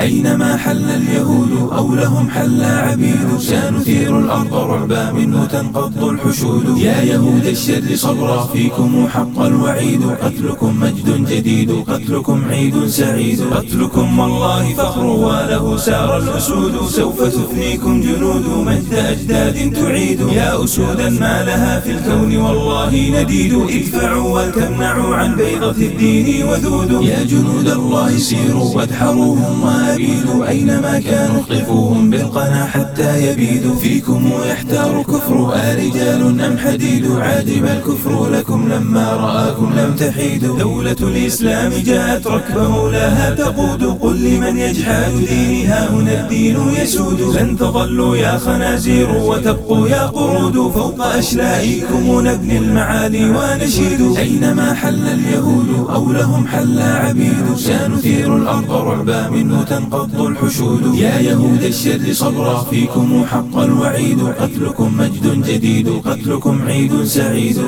أينما حل اليهود أو لهم حل عبيد سنثير الأرض رعبا منه تنقض الحشود. يا يهود الشر صبرا فيكم حق الوعيد. قتلكم مجد جديد قتلكم عيد سعيد. قتلكم والله فخر وله سار الأسود. سوف تثنيكم جنود مجد أجداد تعيد. يا أسودا ما لها في الكون والله نديد. ادفعوا وتمنعوا عن بيضة الدين وذود. يا جنود الله سيروا وادحروهم أينما كانوا اقطفوهم بالقنا حتى يبيدوا فيكم يحتار الكفر أرجال أم حديد؟ عاجب الكفر لكم لما رآكم لم تحيدوا. دولة الإسلام جاءت ركبة لها تقود قل لمن يجحد دينها؟ الدين يسود لن تظلوا يا خنازير وتبقوا يا قرود. فوق أشلائكم نبني المعالي ونشيد. أينما حل اليهود أو لهم حل عبيد. سنثير الأرض رعبا منه تنقض الحشود. يا يهود الشر صبرا فيكم حق الوعيد. قتلكم مجد جديد قتلكم عيد سعيد.